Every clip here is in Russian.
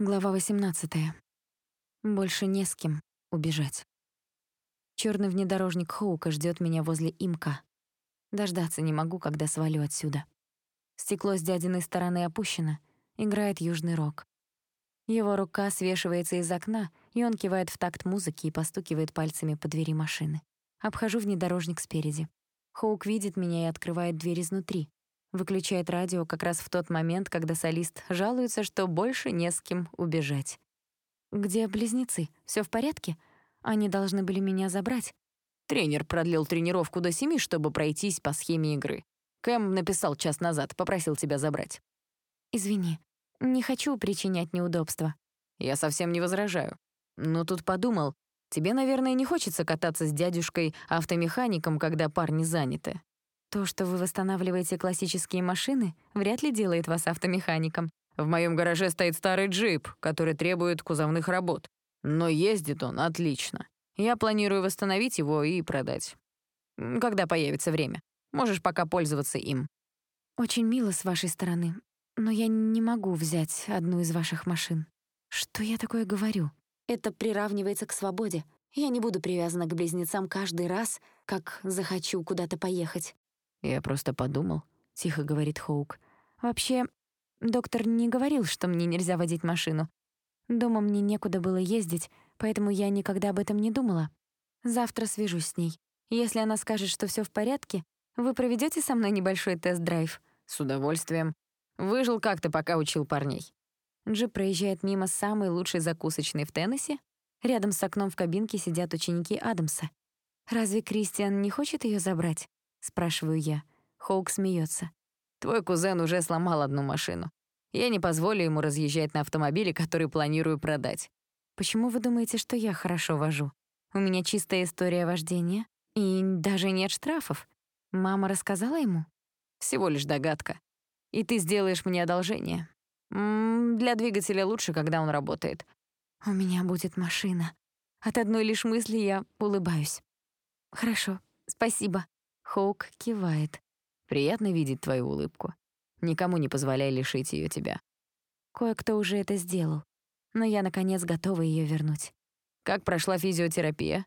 Глава 18. Больше не с кем убежать. Чёрный внедорожник Хоука ждёт меня возле имка. Дождаться не могу, когда свалю отсюда. Стекло с дядиной стороны опущено, играет южный рок. Его рука свешивается из окна, и он кивает в такт музыки и постукивает пальцами по двери машины. Обхожу внедорожник спереди. Хоук видит меня и открывает дверь изнутри. Выключает радио как раз в тот момент, когда солист жалуется, что больше не с кем убежать. «Где близнецы? Всё в порядке? Они должны были меня забрать». Тренер продлил тренировку до семи, чтобы пройтись по схеме игры. Кэм написал час назад, попросил тебя забрать. «Извини, не хочу причинять неудобства». Я совсем не возражаю. Но тут подумал, тебе, наверное, не хочется кататься с дядюшкой-автомехаником, когда парни заняты. То, что вы восстанавливаете классические машины, вряд ли делает вас автомехаником. В моем гараже стоит старый джип, который требует кузовных работ. Но ездит он отлично. Я планирую восстановить его и продать. Когда появится время. Можешь пока пользоваться им. Очень мило с вашей стороны, но я не могу взять одну из ваших машин. Что я такое говорю? Это приравнивается к свободе. Я не буду привязана к близнецам каждый раз, как захочу куда-то поехать. «Я просто подумал», — тихо говорит Хоук. «Вообще, доктор не говорил, что мне нельзя водить машину. Дома мне некуда было ездить, поэтому я никогда об этом не думала. Завтра свяжусь с ней. Если она скажет, что всё в порядке, вы проведёте со мной небольшой тест-драйв?» «С удовольствием. Выжил как-то, пока учил парней». Джип проезжает мимо самой лучшей закусочной в Теннесси. Рядом с окном в кабинке сидят ученики Адамса. Разве Кристиан не хочет её забрать? — спрашиваю я. Хоук смеется. «Твой кузен уже сломал одну машину. Я не позволю ему разъезжать на автомобиле, который планирую продать». «Почему вы думаете, что я хорошо вожу? У меня чистая история вождения, и даже нет штрафов. Мама рассказала ему?» «Всего лишь догадка. И ты сделаешь мне одолжение. М -м, для двигателя лучше, когда он работает». «У меня будет машина. От одной лишь мысли я улыбаюсь». «Хорошо, спасибо». Хоук кивает. «Приятно видеть твою улыбку. Никому не позволяй лишить ее тебя». Кое-кто уже это сделал, но я, наконец, готова ее вернуть. «Как прошла физиотерапия?»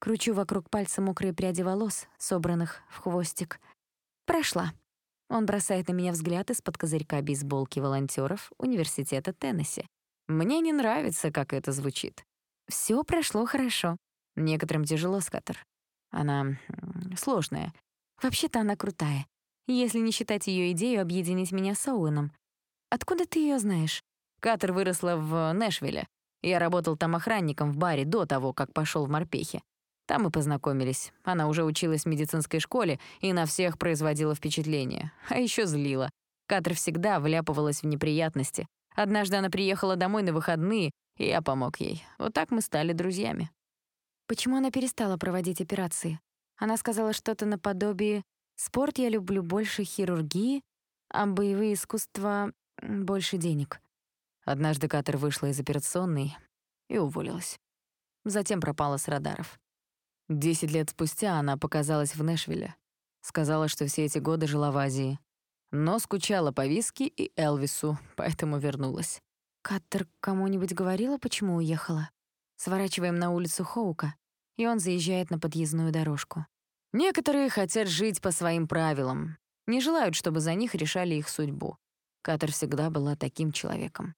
Кручу вокруг пальца мокрые пряди волос, собранных в хвостик. «Прошла». Он бросает на меня взгляд из-под козырька бейсболки волонтеров Университета Теннесси. «Мне не нравится, как это звучит». Все прошло хорошо. Некоторым тяжело, Скаттер. Она сложная. Вообще-то она крутая. Если не считать ее идею объединить меня с Оуэном. Откуда ты ее знаешь? Катер выросла в Нэшвилле. Я работал там охранником в баре до того, как пошел в морпехи. Там мы познакомились. Она уже училась в медицинской школе и на всех производила впечатление. А еще злила. Катер всегда вляпывалась в неприятности. Однажды она приехала домой на выходные, и я помог ей. Вот так мы стали друзьями. Почему она перестала проводить операции? Она сказала что-то наподобие «Спорт я люблю больше хирургии, а боевые искусства — больше денег». Однажды Катер вышла из операционной и уволилась. Затем пропала с радаров. Десять лет спустя она показалась в Нэшвилле. Сказала, что все эти годы жила в Азии. Но скучала по виски и Элвису, поэтому вернулась. Каттер кому-нибудь говорила, почему уехала? Сворачиваем на улицу Хоука, и он заезжает на подъездную дорожку. Некоторые хотят жить по своим правилам, не желают, чтобы за них решали их судьбу. Катер всегда была таким человеком.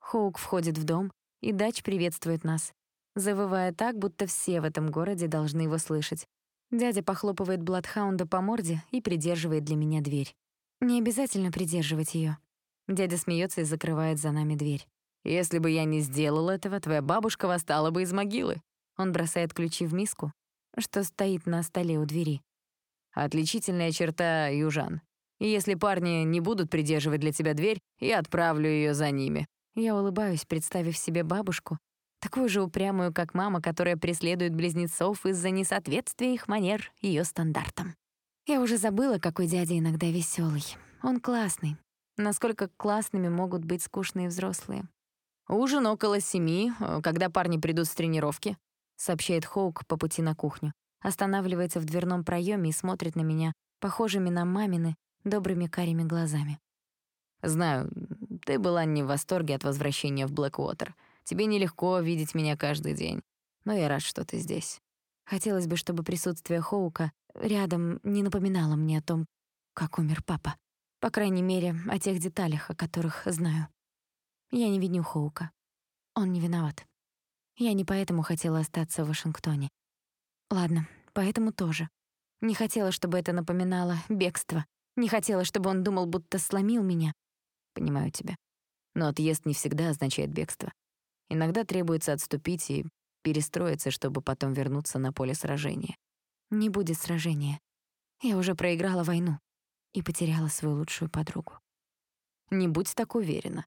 Хоук входит в дом, и Дач приветствует нас, завывая так, будто все в этом городе должны его слышать. Дядя похлопывает Бладхаунда по морде и придерживает для меня дверь. Не обязательно придерживать ее. Дядя смеется и закрывает за нами дверь. Если бы я не сделал этого, твоя бабушка восстала бы из могилы. Он бросает ключи в миску, что стоит на столе у двери. Отличительная черта южан. И если парни не будут придерживать для тебя дверь, я отправлю ее за ними. Я улыбаюсь, представив себе бабушку, такую же упрямую, как мама, которая преследует близнецов из-за несоответствия их манер ее стандартам. Я уже забыла, какой дядя иногда веселый. Он классный. Насколько классными могут быть скучные взрослые. «Ужин около семи, э, когда парни придут с тренировки», сообщает Хоук по пути на кухню. Останавливается в дверном проеме и смотрит на меня, похожими на мамины, добрыми карими глазами. «Знаю, Ты была не в восторге от возвращения в Блэквотер. Тебе нелегко видеть меня каждый день. Но я рад, что ты здесь. Хотелось бы, чтобы присутствие Хоука рядом не напоминало мне о том, как умер папа. По крайней мере, о тех деталях, о которых знаю. Я не виню Хоука. Он не виноват. Я не поэтому хотела остаться в Вашингтоне. Ладно, поэтому тоже. Не хотела, чтобы это напоминало бегство. Не хотела, чтобы он думал, будто сломил меня. Понимаю тебя. Но отъезд не всегда означает бегство. Иногда требуется отступить и перестроиться, чтобы потом вернуться на поле сражения. Не будет сражения. Я уже проиграла войну и потеряла свою лучшую подругу. Не будь так уверена.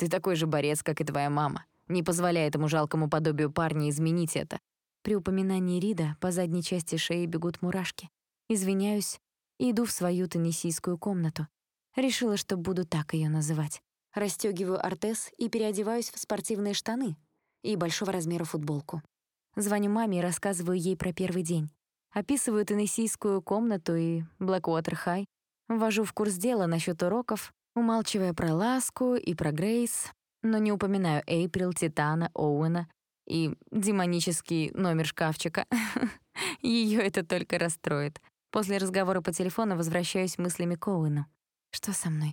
Ты такой же борец, как и твоя мама. Не позволяй этому жалкому подобию парня изменить это. При упоминании Рида по задней части шеи бегут мурашки. Извиняюсь и иду в свою теннисийскую комнату. Решила, что буду так ее называть. Растёгиваю ортез и переодеваюсь в спортивные штаны и большого размера футболку. Звоню маме и рассказываю ей про первый день. Описываю теннессийскую комнату и Блэквотер Хай. Ввожу в курс дела насчет уроков, умалчивая про Ласку и про Грейс, но не упоминаю Эйприл, Титана, Оуэна и демонический номер шкафчика. Её это только расстроит. После разговора по телефону возвращаюсь мыслями к Оуэну. Что со мной?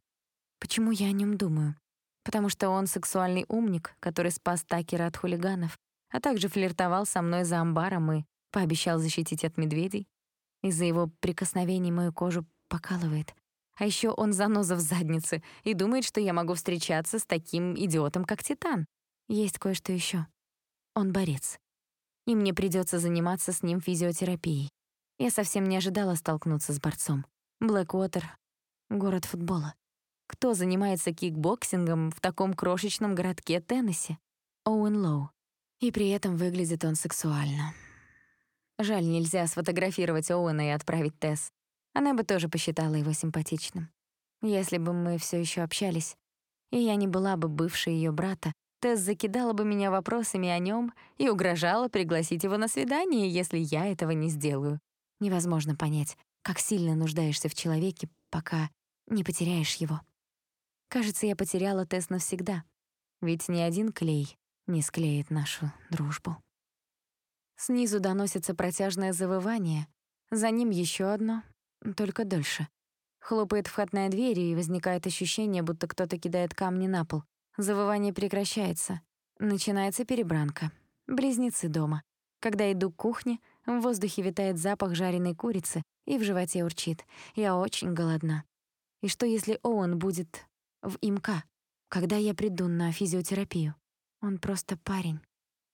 Почему я о нём думаю? Потому что он сексуальный умник, который спас Такера от хулиганов, а также флиртовал со мной за амбаром и пообещал защитить от медведей. Из-за его прикосновений мою кожу покалывает. А ещё он заноза в заднице и думает, что я могу встречаться с таким идиотом, как Титан. Есть кое-что ещё. Он борец. И мне придётся заниматься с ним физиотерапией. Я совсем не ожидала столкнуться с борцом. Блэквотер — город футбола. Кто занимается кикбоксингом в таком крошечном городке Теннесси? Оуэн Лоу. И при этом выглядит он сексуально. Жаль, нельзя сфотографировать Оуэна и отправить Тесс. Она бы тоже посчитала его симпатичным. Если бы мы все еще общались, и я не была бы бывшей ее брата, Тесс закидала бы меня вопросами о нем и угрожала пригласить его на свидание, если я этого не сделаю. Невозможно понять, как сильно нуждаешься в человеке, пока не потеряешь его. Кажется, я потеряла Тесс навсегда, ведь ни один клей не склеит нашу дружбу. Снизу доносится протяжное завывание, за ним еще одно, только дольше. Хлопает входная дверь, и возникает ощущение, будто кто-то кидает камни на пол. Завывание прекращается. Начинается перебранка. Близнецы дома. Когда иду к кухне, в воздухе витает запах жареной курицы, и в животе урчит. Я очень голодна. И что, если Оуэн будет в ИМК, когда я приду на физиотерапию? Он просто парень.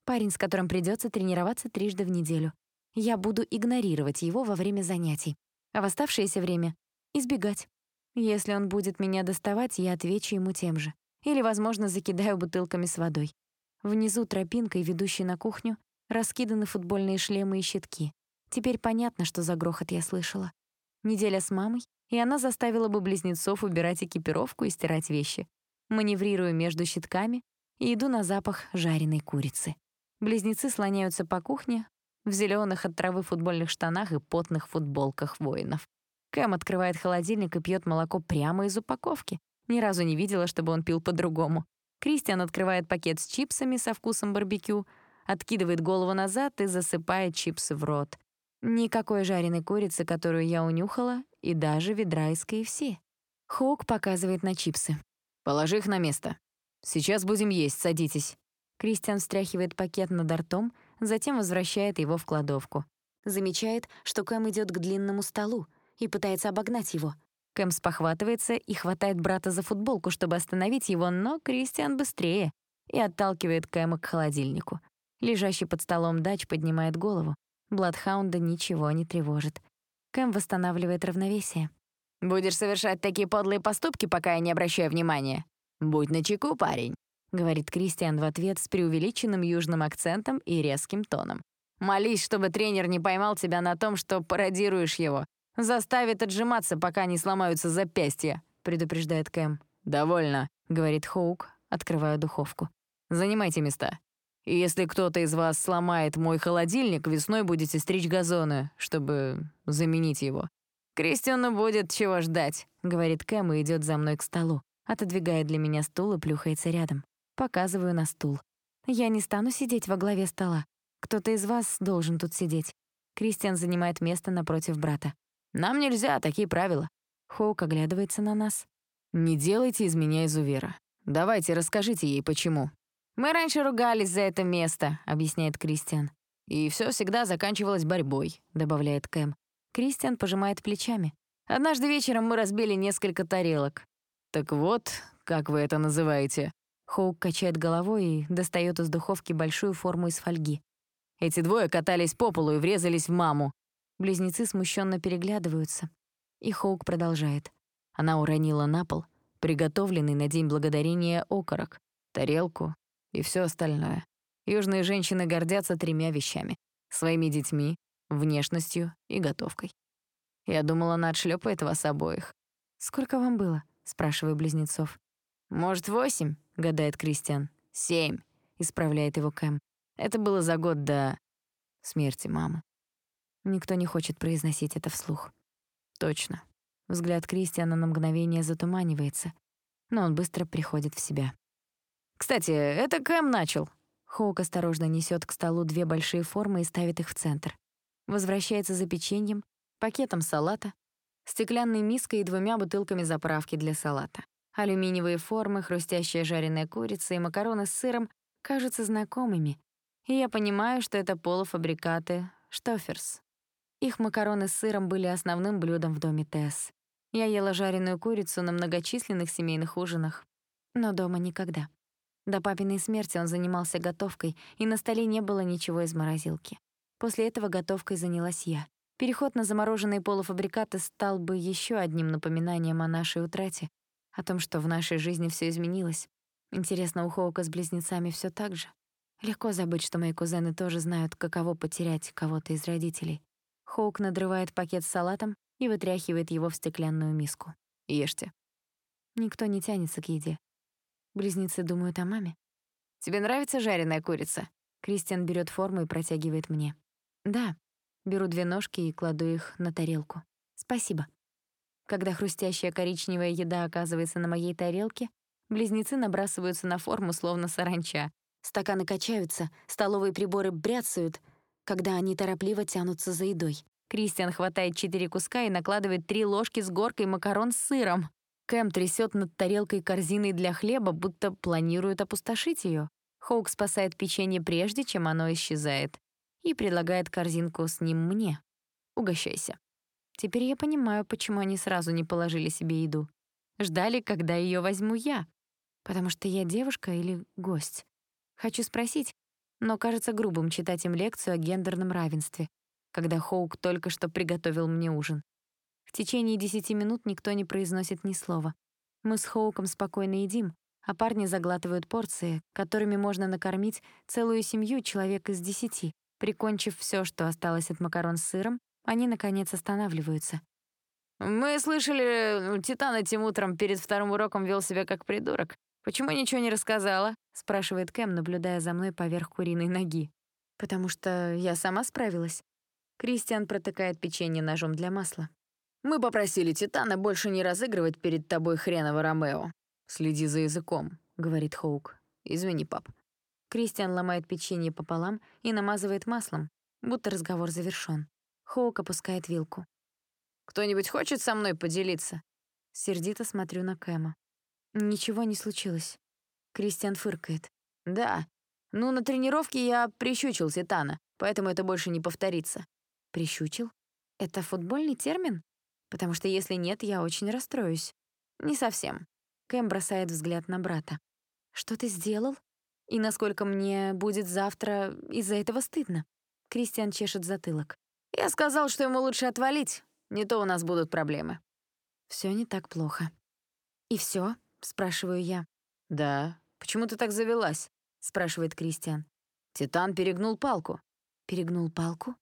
Парень, с которым придется тренироваться трижды в неделю. Я буду игнорировать его во время занятий, а в оставшееся время — избегать. Если он будет меня доставать, я отвечу ему тем же. Или, возможно, закидаю бутылками с водой. Внизу тропинкой, ведущей на кухню, раскиданы футбольные шлемы и щитки. Теперь понятно, что за грохот я слышала. Неделя с мамой, и она заставила бы близнецов убирать экипировку и стирать вещи. Маневрирую между щитками и иду на запах жареной курицы. Близнецы слоняются по кухне в зеленых от травы футбольных штанах и потных футболках воинов. Кэм открывает холодильник и пьет молоко прямо из упаковки. Ни разу не видела, чтобы он пил по-другому. Кристиан открывает пакет с чипсами со вкусом барбекю, откидывает голову назад и засыпает чипсы в рот. Никакой жареной курицы, которую я унюхала, и даже ведра из КФС. Хоук показывает на чипсы. «Положи их на место. Сейчас будем есть, садитесь». Кристиан встряхивает пакет над ртом, затем возвращает его в кладовку. Замечает, что Кэм идет к длинному столу и пытается обогнать его. Кэм спохватывается и хватает брата за футболку, чтобы остановить его, но Кристиан быстрее и отталкивает Кэма к холодильнику. Лежащий под столом дач поднимает голову. Бладхаунда ничего не тревожит. Кэм восстанавливает равновесие. «Будешь совершать такие подлые поступки, пока я не обращаю внимания? Будь начеку, парень говорит Кристиан в ответ с преувеличенным южным акцентом и резким тоном. «Молись, чтобы тренер не поймал тебя на том, что пародируешь его. Заставит отжиматься, пока не сломаются запястья», — предупреждает Кэм. «Довольно», — говорит Хоук, открывая духовку. «Занимайте места. И если кто-то из вас сломает мой холодильник, весной будете стричь газоны, чтобы заменить его. Кристиану будет чего ждать», — говорит Кэм и идет за мной к столу. Отодвигает для меня стул и плюхается рядом. Показываю на стул. Я не стану сидеть во главе стола. Кто-то из вас должен тут сидеть. Кристиан занимает место напротив брата. Нам нельзя, такие правила. Хоук оглядывается на нас. Не делайте из меня изувера. Давайте, расскажите ей, почему. Мы раньше ругались за это место, объясняет Кристиан. И все всегда заканчивалось борьбой, добавляет Кэм. Кристиан пожимает плечами. Однажды вечером мы разбили несколько тарелок. Так вот, как вы это называете? Хоук качает головой и достает из духовки большую форму из фольги. Эти двое катались по полу и врезались в маму. Близнецы смущенно переглядываются. И Хоук продолжает. Она уронила на пол приготовленный на День Благодарения окорок, тарелку и все остальное. Южные женщины гордятся тремя вещами — своими детьми, внешностью и готовкой. Я думала, она отшлёпает вас обоих. «Сколько вам было?» — спрашиваю близнецов. «Может, восемь?» — гадает Кристиан. «Семь», — исправляет его Кэм. Это было за год до смерти мамы. Никто не хочет произносить это вслух. Точно. Взгляд Кристиана на мгновение затуманивается, но он быстро приходит в себя. «Кстати, это Кэм начал». Хоук осторожно несёт к столу две большие формы и ставит их в центр. Возвращается за печеньем, пакетом салата, стеклянной миской и двумя бутылками заправки для салата. Алюминиевые формы, хрустящая жареная курица и макароны с сыром кажутся знакомыми, и я понимаю, что это полуфабрикаты «Штоферс». Их макароны с сыром были основным блюдом в доме Тесс. Я ела жареную курицу на многочисленных семейных ужинах, но дома никогда. До папиной смерти он занимался готовкой, и на столе не было ничего из морозилки. После этого готовкой занялась я. Переход на замороженные полуфабрикаты стал бы еще одним напоминанием о нашей утрате, о том, что в нашей жизни все изменилось. Интересно, у Хоука с близнецами все так же? Легко забыть, что мои кузены тоже знают, каково потерять кого-то из родителей. Хоук надрывает пакет с салатом и вытряхивает его в стеклянную миску. «Ешьте». Никто не тянется к еде. Близнецы думают о маме. «Тебе нравится жареная курица?» Кристиан берет форму и протягивает мне. «Да». Беру две ножки и кладу их на тарелку. «Спасибо». Когда хрустящая коричневая еда оказывается на моей тарелке, близнецы набрасываются на форму, словно саранча. Стаканы качаются, столовые приборы бряцают — когда они торопливо тянутся за едой. Кристиан хватает четыре куска и накладывает три ложки с горкой макарон с сыром. Кэм трясет над тарелкой корзиной для хлеба, будто планирует опустошить ее. Хоук спасает печенье прежде, чем оно исчезает, и предлагает корзинку с ним мне. Угощайся. Теперь я понимаю, почему они сразу не положили себе еду. Ждали, когда ее возьму я. Потому что я девушка или гость. Хочу спросить, но кажется грубым читать им лекцию о гендерном равенстве, когда Хоук только что приготовил мне ужин. В течение десяти минут никто не произносит ни слова. Мы с Хоуком спокойно едим, а парни заглатывают порции, которыми можно накормить целую семью человек из десяти. Прикончив все, что осталось от макарон с сыром, они, наконец, останавливаются. «Мы слышали, Титан этим утром перед вторым уроком вел себя как придурок. «Почему ничего не рассказала?» — спрашивает Кэм, наблюдая за мной поверх куриной ноги. «Потому что я сама справилась». Кристиан протыкает печенье ножом для масла. «Мы попросили Титана больше не разыгрывать перед тобой хреново Ромео. Следи за языком», — говорит Хоук. «Извини, пап». Кристиан ломает печенье пополам и намазывает маслом, будто разговор завершён. Хоук опускает вилку. «Кто-нибудь хочет со мной поделиться?» Сердито смотрю на Кэма. Ничего не случилось. Кристиан фыркает. Да. Ну, на тренировке я прищучил Титана, поэтому это больше не повторится. Прищучил? Это футбольный термин? Потому что если нет, я очень расстроюсь. Не совсем. Кэм бросает взгляд на брата. Что ты сделал? И насколько мне будет завтра из-за этого стыдно? Кристиан чешет затылок. Я сказал, что ему лучше отвалить, не то у нас будут проблемы. Все не так плохо. И все? спрашиваю я. Да. Почему ты так завелась? спрашивает Кристиан. Титан перегнул палку. Перегнул палку?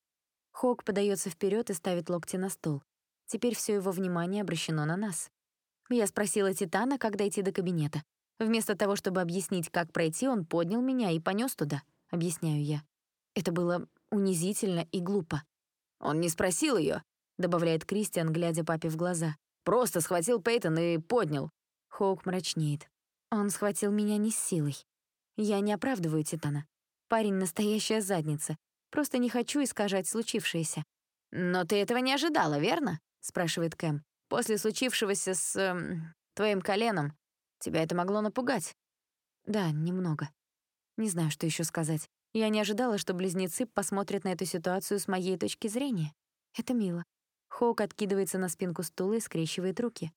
Хок подается вперед и ставит локти на стол. Теперь все его внимание обращено на нас. Я спросила Титана, как дойти до кабинета. Вместо того, чтобы объяснить, как пройти, он поднял меня и понес туда, объясняю я. Это было унизительно и глупо. Он не спросил ее, добавляет Кристиан, глядя папе в глаза. Просто схватил Пейтон и поднял. Хоук мрачнеет. Он схватил меня не с силой. Я не оправдываю Титана. Парень — настоящая задница. Просто не хочу искажать случившееся. «Но ты этого не ожидала, верно?» — спрашивает Кэм. «После случившегося с... Эм, твоим коленом. Тебя это могло напугать?» Да, немного. Не знаю, что еще сказать. Я не ожидала, что близнецы посмотрят на эту ситуацию с моей точки зрения. Это мило. Хоук откидывается на спинку стула и скрещивает руки.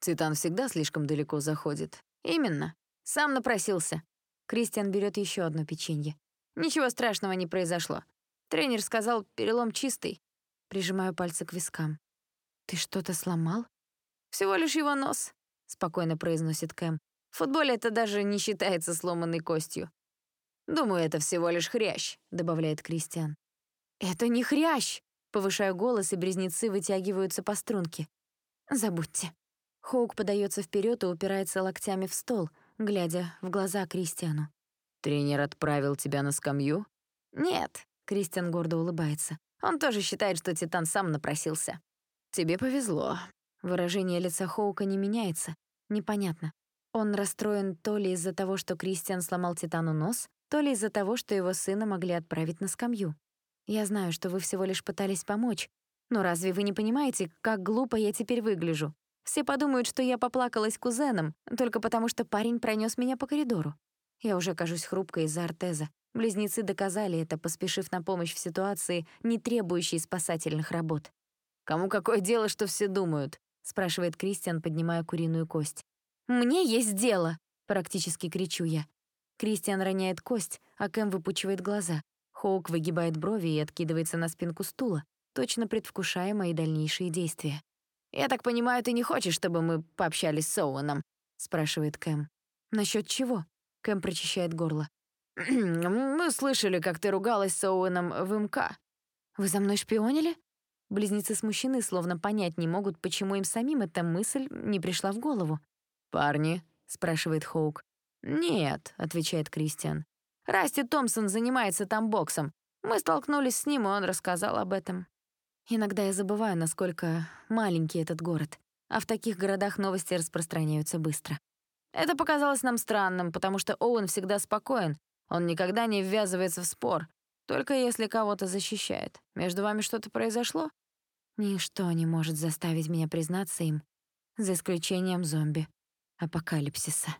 «Титан всегда слишком далеко заходит». «Именно. Сам напросился». Кристиан берет еще одно печенье. «Ничего страшного не произошло. Тренер сказал, перелом чистый». Прижимаю пальцы к вискам. «Ты что-то сломал?» «Всего лишь его нос», — спокойно произносит Кэм. «В футболе это даже не считается сломанной костью. «Думаю, это всего лишь хрящ», — добавляет Кристиан. «Это не хрящ!» — повышаю голос, и близнецы вытягиваются по струнке. «Забудьте». Хоук подается вперед и упирается локтями в стол, глядя в глаза Кристиану. «Тренер отправил тебя на скамью?» «Нет», — Кристиан гордо улыбается. «Он тоже считает, что Титан сам напросился». «Тебе повезло». Выражение лица Хоука не меняется. Непонятно. Он расстроен то ли из-за того, что Кристиан сломал Титану нос, то ли из-за того, что его сына могли отправить на скамью. Я знаю, что вы всего лишь пытались помочь, но разве вы не понимаете, как глупо я теперь выгляжу? Все подумают, что я поплакалась кузеном, только потому что парень пронес меня по коридору. Я уже кажусь хрупкой из-за артеза. Близнецы доказали это, поспешив на помощь в ситуации, не требующей спасательных работ. «Кому какое дело, что все думают?» — спрашивает Кристиан, поднимая куриную кость. «Мне есть дело!» — практически кричу я. Кристиан роняет кость, а Кэм выпучивает глаза. Хоук выгибает брови и откидывается на спинку стула, точно предвкушая мои дальнейшие действия. «Я так понимаю, ты не хочешь, чтобы мы пообщались с Оуэном?» — спрашивает Кэм. «Насчёт чего?» — Кэм прочищает горло. «Мы слышали, как ты ругалась с Оуэном в МК». «Вы за мной шпионили?» Близнецы смущены, словно понять не могут, почему им самим эта мысль не пришла в голову. «Парни?» — спрашивает Хоук. «Нет», — отвечает Кристиан. «Расти Томпсон занимается там боксом. Мы столкнулись с ним, и он рассказал об этом». Иногда я забываю, насколько маленький этот город, а в таких городах новости распространяются быстро. Это показалось нам странным, потому что Оуэн всегда спокоен. Он никогда не ввязывается в спор, только если кого-то защищает. Между вами что-то произошло? Ничто не может заставить меня признаться им, за исключением зомби. Апокалипсиса.